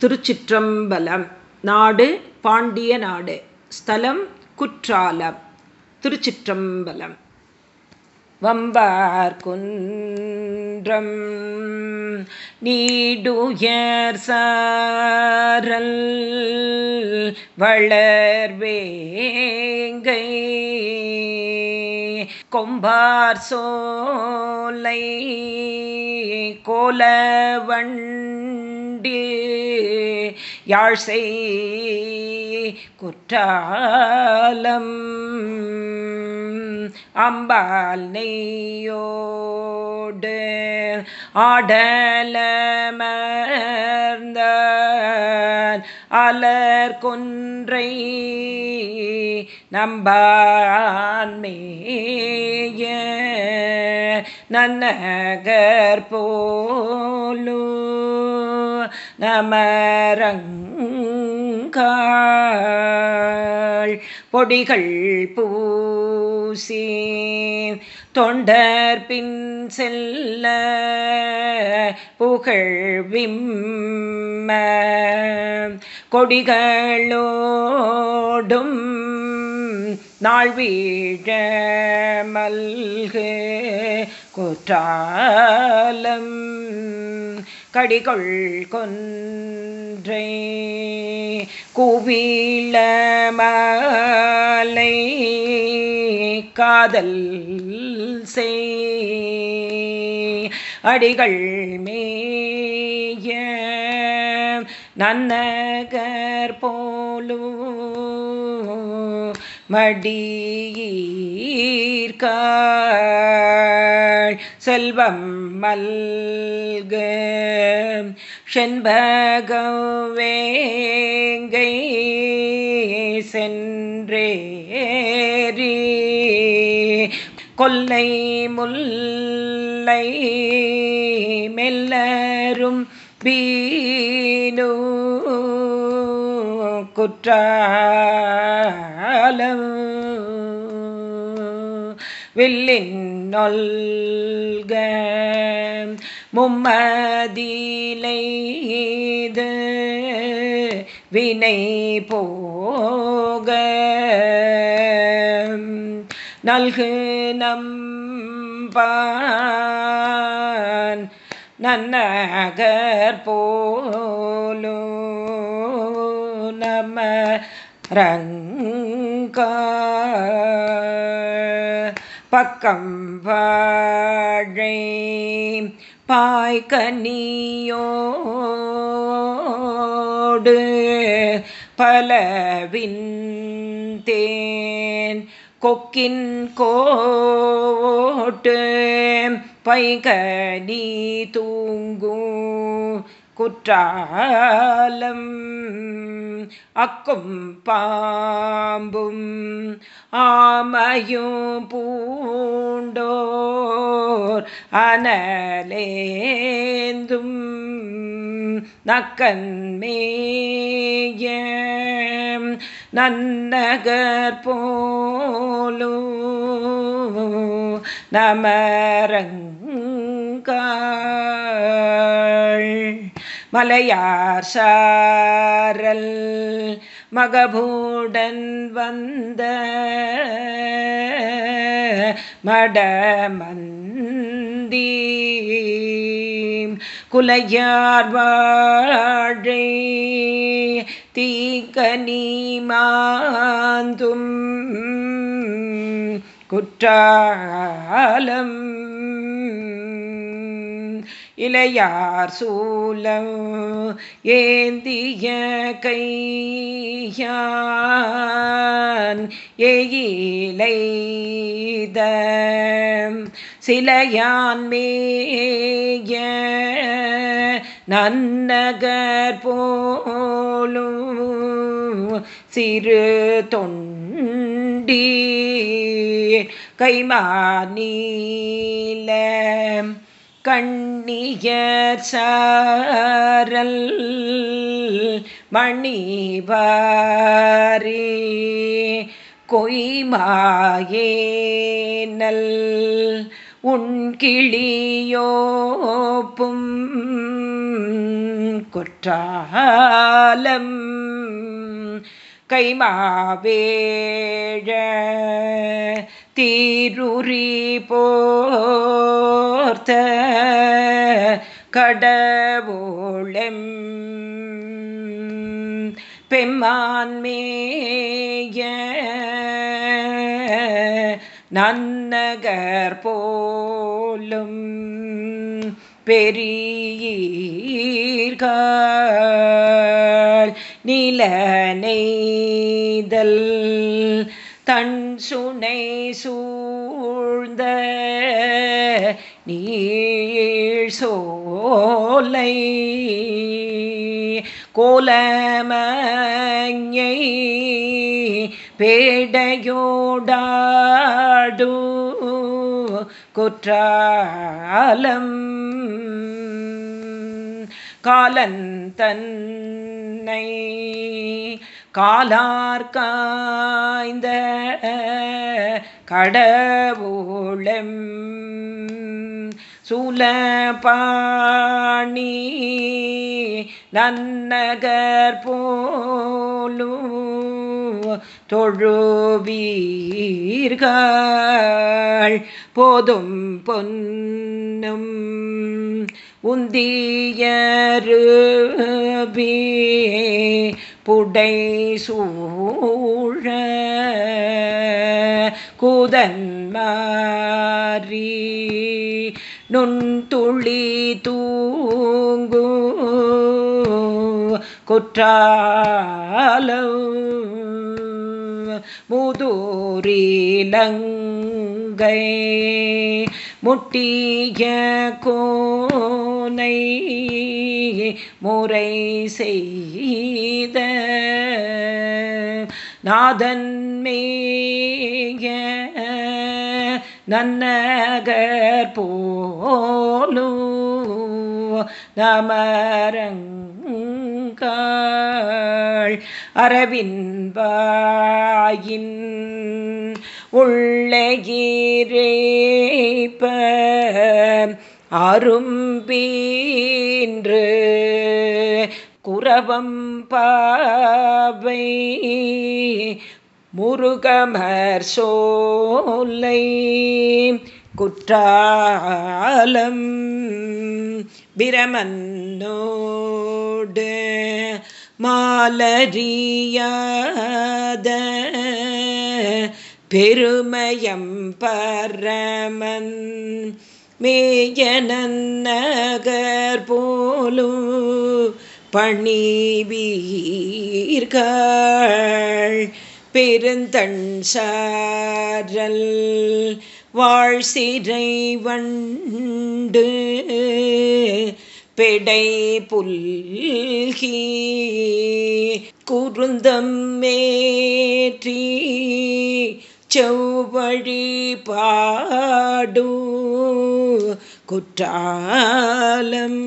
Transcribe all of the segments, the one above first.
திருச்சிற்றம்பலம். நாடு பாண்டிய நாடு. ஸ்தலம் குற்றாலம். திருச்சிற்றம்பலம். வம்பார் குன்றம் நீடுயர் சாரல் வளர்வேங்கை கொம்பார் சோலை கோலவண்டில் யாழ்சை குற்றாலம். அம்பால் நெய்யோடு ஆடலமர்ந்த அலர் கொன்றை நம்பான்மேய நன்னகர் போலூ நமரங்காள் பொடிகள் பூசி தொண்டர் பின் செல்ல புகழ் விம்ம கொடிகளோடும் நாள் வீழ மல்கு குற்றாலம் கடிகொள் கொன்றை. கூவிள மாலை காதல் செய் அடிகள் மேய நன்னகர் போலு. மடியீர்காள் செல்வம் மல்க. செண்பகவேங்கை சென்றேரி கொல்லை முல்லை மெல்லரும் பீனு குற்றாலம் வில்லின் நொல்க. மும்மதிலைது வினை போக. நல்கு நம்பான் நன்னகர் போலோ நம ரங்க பக்கம் வாழை பாய்கனியோடு பலவின் தேன் கொக்கின் கோட்டு பைகனி தூங்கும் குற்றாலம் அக்கும் பாம்பும் ஆமையும் பூண்டோர் அனலேந்தும் நக்கன்மேய நன்னகர் போலோ நமரங்காள். மலையார் சாரல் மகபூடன் வந்த மடமந்தி குலையார் வாழை தீக்கனி மாந்தும். குற்றாலம் இளையார் சூலம் ஏந்திய கையான் எயிலைத சிலையான் மேய நன்னகர் போலும் சிறு தொண்டி கைமா கைமாநீலம் கண்ணியர் சாரல் மணிபாரி கொய்மாயேனல் உண்கிளியோப்பும் கொற்றாலம் கைமாவேழ தீருரி போ காத்த கடவுளெம். பெம்மான்மேய நன்னகர் போலும் பெரியீர்கள் நில நெய்தல் கோலமையை பேடையோடாடு குற்றாலம். காலந்தன்னை காலார்காய்ந்த கடவுளம் சுலபாணி நன்னகர் போலும் தொழுவீர்கள். போதும் பொன்னும் உந்தியருபே புடை சூழ கூதன்மாரி நுண்துளி தூங்கு குற்றாலோ முதூரிலங்கை முட்டிய கோனை முறை செய்த நாதன் மேய நன்னகர் போலு நமரங்காள் அரவின்பாயின் உள்ளகிரேப்ப அரும்பீன்று குரவம் பாவை முருகமர் சோலை குற்றாலம் பிரமன்னோடு மாலரியாத பெருமயம் பரமன் மேயநகர் போலும் பணிவீர்கள் பெருந்தண் சாரல் வாழ் சிறை வண்டு பெடை புல்கி குருந்தம் மேற்றி செவ்வழி பாடு குற்றாலம்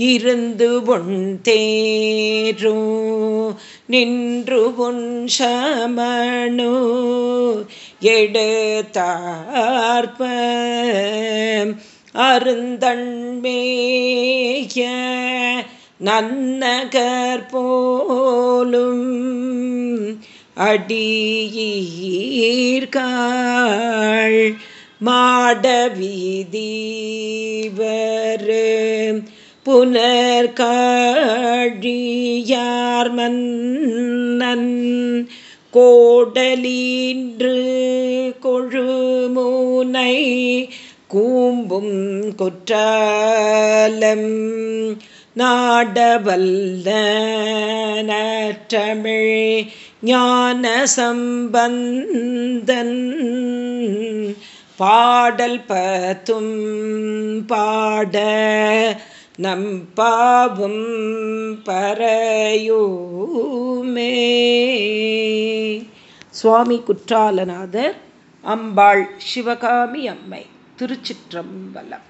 இருந்து பொன் தேரோ நின்று பொன் சமணோ எடுத்தார்ப்ப அருந்தன்மேய நன்னகர் போலும் அடியீர்காள் புனர் காழியார் மன்னன் கோடலீன்று கொழுமூனை கூம்பும் குற்றாலம் நாடவல்ல நற்றமிழ் ஞான சம்பந்தன் பாடல் பத்தும் பாட நம் பாவும் பறையுமே சுவாமி குற்றாலநாதர் அம்பாள் சிவகாமி அம்மை திருச்சிற்றம்பலம்.